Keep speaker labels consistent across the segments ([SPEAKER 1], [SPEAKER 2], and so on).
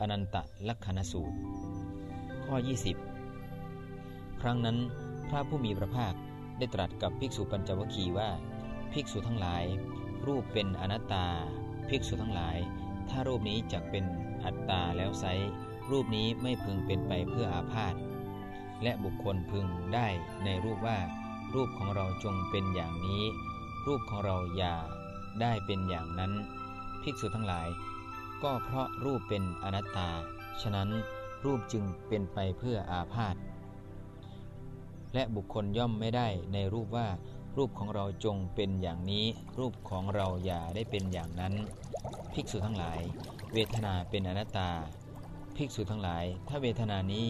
[SPEAKER 1] อนันตลักษณสูตร ข้อ 20 ครั้งนั้นพระผู้มีพระภาคได้ตรัสกับภิกษุปัญจวคีว่า ภิกษุทั้งหลาย รูปเป็นอนัตตา ภิกษุทั้งหลาย ถ้ารูปนี้จักเป็นอัตตาแล้วไซรูปนี้ไม่พึงเป็นไปเพื่ออาพาธและบุคคลพึงได้ในรูปว่า รูปของเราจงเป็นอย่างนี้ รูปของเราอย่าได้เป็นอย่างนั้น ภิกษุทั้งหลาย ก็เพราะรูปเป็นอนัตตา ฉะนั้นรูปจึงเป็นไปเพื่ออาพาธและบุคคลย่อมไม่ได้ในรูปว่ารูปของเราจงเป็นอย่างนี้ รูปของเราอย่าได้เป็นอย่างนั้น ภิกษุทั้งหลาย เวทนาเป็นอนัตตา ภิกษุทั้งหลาย ถ้าเวทนานี้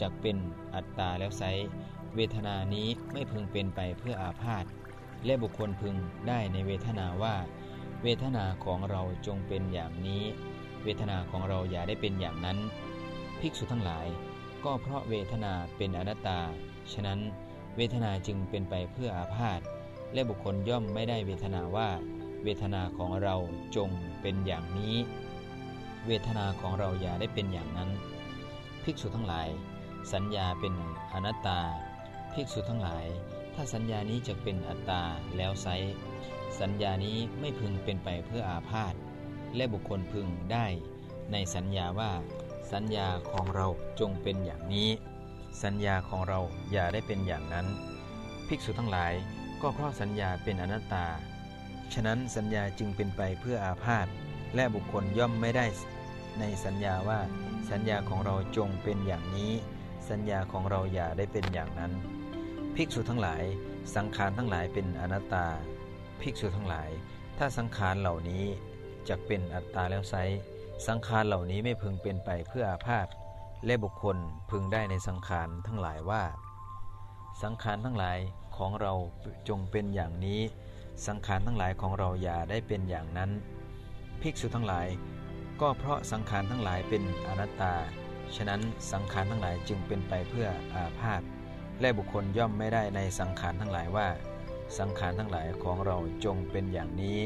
[SPEAKER 1] จะเป็นอัตตาแล้วไซเวทนานี้ไม่พึงเป็นไปเพื่ออาพาธและบุคคลพึงได้ในเวทนาว่า เวทนาของเราจงเป็นอย่างนี้ เวทนาของเราอย่าได้เป็นอย่างนั้น ภิกษุทั้งหลาย ก็เพราะเวทนาเป็นอนัตตา ฉะนั้นเวทนาจึงเป็นไปเพื่ออาพาธและบุคคลย่อมไม่ได้เวทนาว่า เวทนาของเราจงเป็นอย่างนี้ เวทนาของเราอย่าได้เป็นอย่างนั้น ภิกษุทั้งหลาย สัญญาเป็นอนัตตา ภิกษุทั้งหลาย ถ้าสัญญานี้จะเป็นอัตตาแล้วไซสัญญานี้ไม่พึงเป็นไปเพื่ออาพาธและบุคคลพึงได้ ในสัญญาว่า สัญญาของเราจงเป็นอย่างนี้ สัญญาของเราอย่าได้เป็นอย่างนั้น ภิกษุทั้งหลายก็เพราะสัญญาเป็นอนัตตา ฉะนั้นสัญญาจึงเป็นไปเพื่ออาพาธและบุคคลย่อมไม่ได้ในสัญญาว่า สัญญาของเราจงเป็นอย่างนี้ สัญญาของเราอย่าได้เป็นอย่างนั้น ภิกษุทั้งหลายสังขารทั้งหลายเป็นอนัตตา ภิกษุทั้งหลาย ถ้าสังขารเหล่านี้จะเป็นอัตตาแล้วไซสังขารเหล่านี้ไม่พึงเป็นไปเพื่ออาพาธและบุคคลพึงได้ในสังขารทั้งหลายว่า สังขารทั้งหลายของเราจงเป็นอย่างนี้ สังขารทั้งหลายของเราอย่าได้เป็นอย่างนั้น ภิกษุทั้งหลาย ก็เพราะสังขารทั้งหลายเป็นอนัตตา ฉะนั้นสังขารทั้งหลายจึงเป็นไปเพื่ออาพาธและบุคคลย่อมไม่ได้ในสังขารทั้งหลายว่า สังขารทั้งหลายของเราจงเป็นอย่างนี้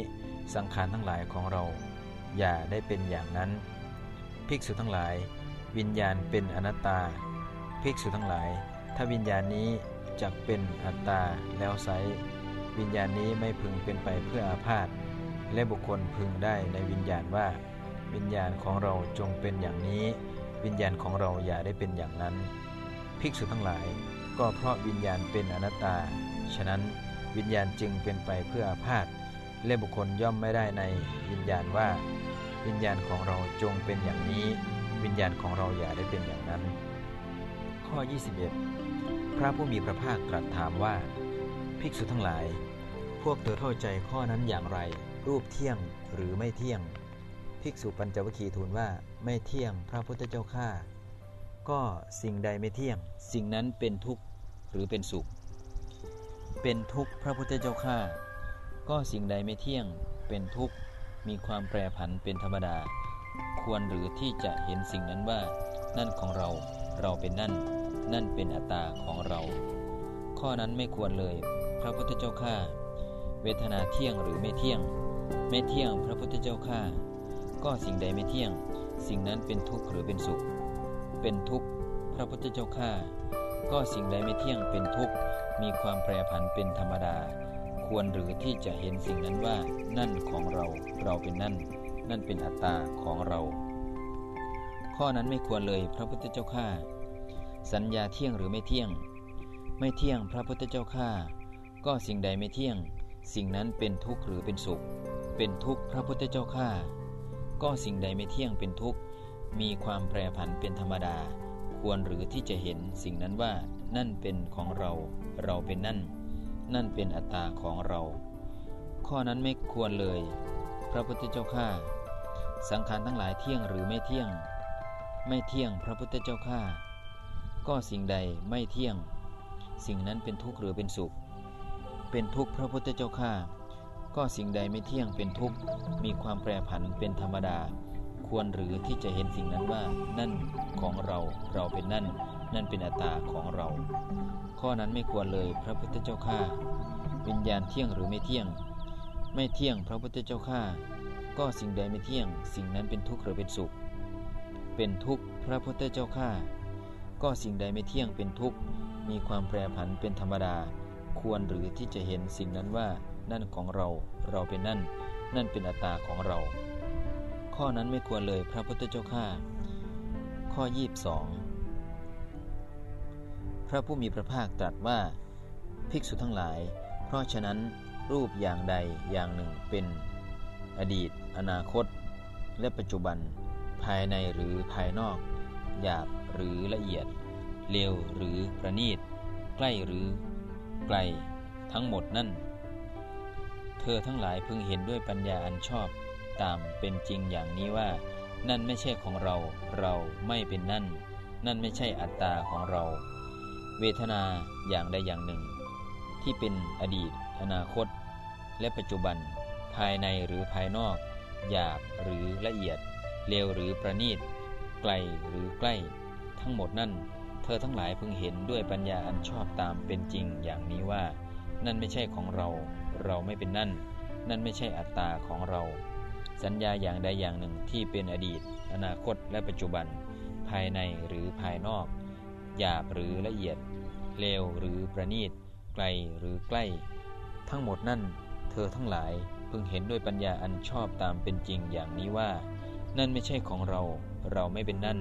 [SPEAKER 1] สังขารทั้งหลายของเรา อย่าได้เป็นอย่างนั้น ภิกษุทั้งหลาย วิญญาณเป็นอนัตตา ภิกษุทั้งหลาย ถ้าวิญญาณนี้จักเป็นอัตตาแล้วไซวิญญาณนี้ไม่พึงเป็นไปเพื่ออาพาธและบุคคลพึงได้ในวิญญาณว่า วิญญาณของเราจงเป็นอย่างนี้ วิญญาณของเราอย่าได้เป็นอย่างนั้น ภิกษุทั้งหลาย ก็เพราะวิญญาณเป็นอนัตตา ฉะนั้น วิญญาณจึงเป็นไปเพื่ออาพาธและบุคคลย่อมไม่ได้ในวิญญาณว่า วิญญาณของเราจงเป็นอย่างนี้ วิญญาณของเราอย่าได้เป็นอย่างนั้น ข้อ 21 พระผู้มีพระภาคตรัสถามว่า ภิกษุทั้งหลาย พวกเธอเข้าใจข้อนั้นอย่างไร รูปเที่ยงหรือไม่เที่ยง ภิกษุปัญจวคีทูลว่าไม่เที่ยงพระพุทธเจ้าข้าก็สิ่งใดไม่เที่ยง สิ่งนั้นเป็นทุกข์หรือเป็นสุข เป็นทุกข์พระพุทธเจ้าข้าก็สิ่งใดไม่เที่ยงเป็นทุกข์มีความแปรผันเป็นธรรมดา ควรหรือที่จะเห็นสิ่งนั้นว่า นั่นของเราเราเป็นนั่น นั่นเป็นอัตตาของเรา ข้อนั้นไม่ควรเลย พระพุทธเจ้าข้าเวทนาเที่ยงหรือไม่เที่ยง ไม่เที่ยงพระพุทธเจ้าข้าก็สิ่งใดไม่เที่ยง สิ่งนั้นเป็นทุกข์หรือเป็นสุข เป็นทุกข์พระพุทธเจ้าข้าก็สิ่งใดไม่เที่ยงเป็นทุกข์ มีความแปรผันเป็นธรรมดา ควรหรือที่จะเห็นสิ่งนั้นว่า นั่นของเรา เราเป็นนั่น นั่นเป็นอัตตาของเรา ข้อนั้นไม่ควรเลยพระพุทธเจ้าข้าสัญญาเที่ยงหรือไม่เที่ยง ไม่เที่ยงพระพุทธเจ้าข้าก็สิ่งใดไม่เที่ยง สิ่งนั้นเป็นทุกข์หรือเป็นสุข เป็นทุกข์พระพุทธเจ้าข้าก็สิ่งใดไม่เที่ยงเป็นทุกข์ มีความแปรผันเป็นธรรมดา ควรหรือที่จะเห็นสิ่งนั้นว่านั่นเป็นของเรา เราเป็นนั่น นั่นเป็นอัตตาของเรา ข้อนั้นไม่ควรเลย พระพุทธเจ้าข้าสังขารทั้งหลายเที่ยงหรือไม่เที่ยง ไม่เที่ยงพระพุทธเจ้าข้าก็สิ่งใดไม่เที่ยง สิ่งนั้นเป็นทุกข์หรือเป็นสุข เป็นทุกข์พระพุทธเจ้าข้าก็สิ่งใดไม่เที่ยงเป็นทุกข์มีความแปรผันเป็นธรรมดา ควรหรือที่จะเห็นสิ่งนั้นว่า นั่นของเราเราเป็นนั่น นั่นเป็นอัตตาของเรา ข้อนั้นไม่ควรเลยพระพุทธเจ้าข้าวิญญาณเที่ยงหรือไม่เที่ยง ไม่เที่ยงพระพุทธเจ้าข้าก็สิ่งใดไม่เที่ยง สิ่งนั้นเป็นทุกข์หรือเป็นสุข เป็นทุกข์พระพุทธเจ้าข้าก็สิ่งใดไม่เที่ยงเป็นทุกข์มีความแปรผันเป็นธรรมดา ควรหรือที่จะเห็นสิ่งนั้นว่า นั่นของเราเราเป็นนั่น นั่นเป็นอัตตาของเรา ข้อนั้นไม่ควรเลยพระพุทธเจ้าข้าข้อยีบสองพระผู้มีพระภาคตรัสว่า ภิกษุทั้งหลาย เพราะฉะนั้นรูปอย่างใดอย่างหนึ่งเป็น อดีต อนาคต และปัจจุบัน ภายในหรือภายนอก หยาบหรือละเอียด เร็วหรือประณีต ใกล้หรือไกล ทั้งหมดนั่น เธอทั้งหลายพึงเห็นด้วยปัญญาอันชอบ ตามเป็นจริงอย่างนี้ว่า นั่นไม่ใช่ของเรา เราไม่เป็นนั่น นั่นไม่ใช่อัตตาของเรา เวทนาอย่างใดอย่างหนึ่ง ที่เป็นอดีต อนาคต และปัจจุบัน ภายในหรือภายนอก หยาบหรือละเอียดเร็วหรือประณีต ไกลหรือใกล้ ทั้งหมดนั่น เธอทั้งหลายเพึงเห็นด้วยปัญญาอันชอบตามเป็นจริงอย่างนี้ว่า นั่นไม่ใช่ของเรา เราไม่เป็นนั่น นั่นไม่ใช่อัตตาของเรา สัญญาอย่างใดอย่างหนึ่งที่เป็นอดีต อนาคตและปัจจุบัน ภายในหรือภายนอกหยาบหรือละเอียดเลวหรือประณีต ไกลหรือใกล้ ทั้งหมดนั่น เธอทั้งหลายพึงเห็นด้วยปัญญาอันชอบตามเป็นจริงอย่างนี้ว่า นั่นไม่ใช่ของเรา เราไม่เป็นนั่น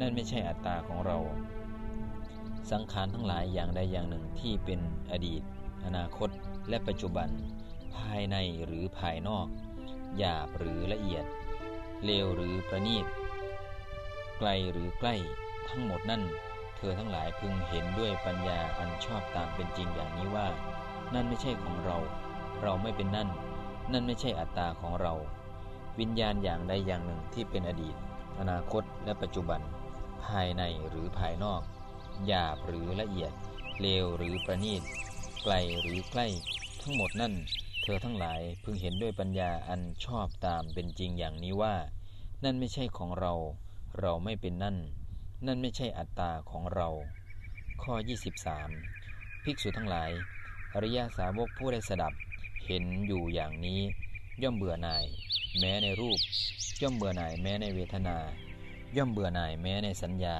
[SPEAKER 1] นั่นไม่ใช่อัตตาของเรา สังขารทั้งหลายอย่างใดอย่างหนึ่งที่เป็นอดีต อนาคต และปัจจุบัน ภายในหรือภายนอก หยาบหรือละเอียด เลวหรือประณีต ไกลหรือใกล้ ทั้งหมดนั่น เธอทั้งหลายพึงเห็นด้วยปัญญาอันชอบตามเป็นจริงอย่างนี้ว่า นั่นไม่ใช่ของเรา เราไม่เป็นนั่น นั่นไม่ใช่อัตตาของเรา วิญญาณอย่างใดอย่างหนึ่งที่เป็นอดีต อนาคตและปัจจุบัน ภายในหรือภายนอก หยาบหรือละเอียด เลวหรือประณีต ไกลหรือใกล้ ทั้งหมดนั่น เธอทั้งหลายพึงเห็นด้วยปัญญาอันชอบตามเป็นจริงอย่างนี้ว่า นั่นไม่ใช่ของเรา เราไม่เป็นนั่น นั่นไม่ใช่อัตตาของเรา ข้อ 23 ภิกษุทั้งหลาย อริยาสาวกผู้ได้สดับ เห็นอยู่อย่างนี้ ย่อมเบื่อหน่าย แม้ในรูป ย่อมเบื่อหน่ายแม้ในเวทนา ย่อมเบื่อหน่ายแม้ในสัญญา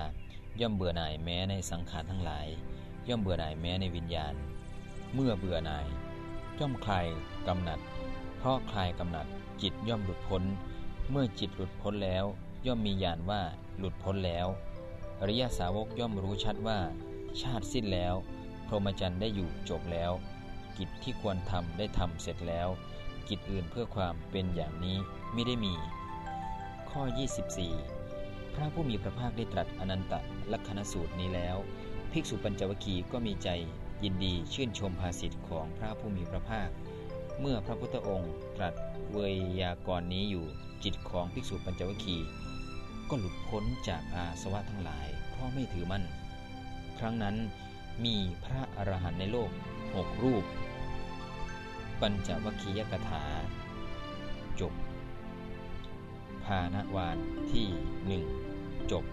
[SPEAKER 1] ย่อมเบื่อหน่ายแม้ในสังขารทั้งหลาย ย่อมเบื่อหน่ายแม้ในวิญญาณ เมื่อเบื่อหน่าย ย่อมคลายกำหนัด เพราะคลายกำหนัด จิตย่อมหลุดพ้น เมื่อจิตหลุดพ้นแล้ว ย่อมมีญาณว่าหลุดพ้นแล้วอริยสาวกย่อมรู้ชัดว่า ชาติสิ้นแล้ว พรหมจรรย์ได้อยู่จบแล้ว กิจที่ควรทำได้ทำเสร็จแล้ว กิจอื่นเพื่อความเป็นอย่างนี้ไม่ได้มี ข้อ 24 พระผู้มีพระภาคได้ตรัสอนันตลักษณสูตรนี้แล้ว ภิกษุปัญจวคีก็มีใจ ยินดีชื่นชมภาษิตของพระผู้มีพระภาค เมื่อพระพุทธองค์ตรัสเวยากรณ์นี้อยู่จิตของภิกษุปัญจวัคคีก็หลุดพ้นจากอาสวะทั้งหลาย เพราะไม่ถือมั่น ครั้งนั้นมีพระอรหันต์ในโลกหกรูป ปัญจวัคียกถา จบ ภาณวานที่หนึ่งจบ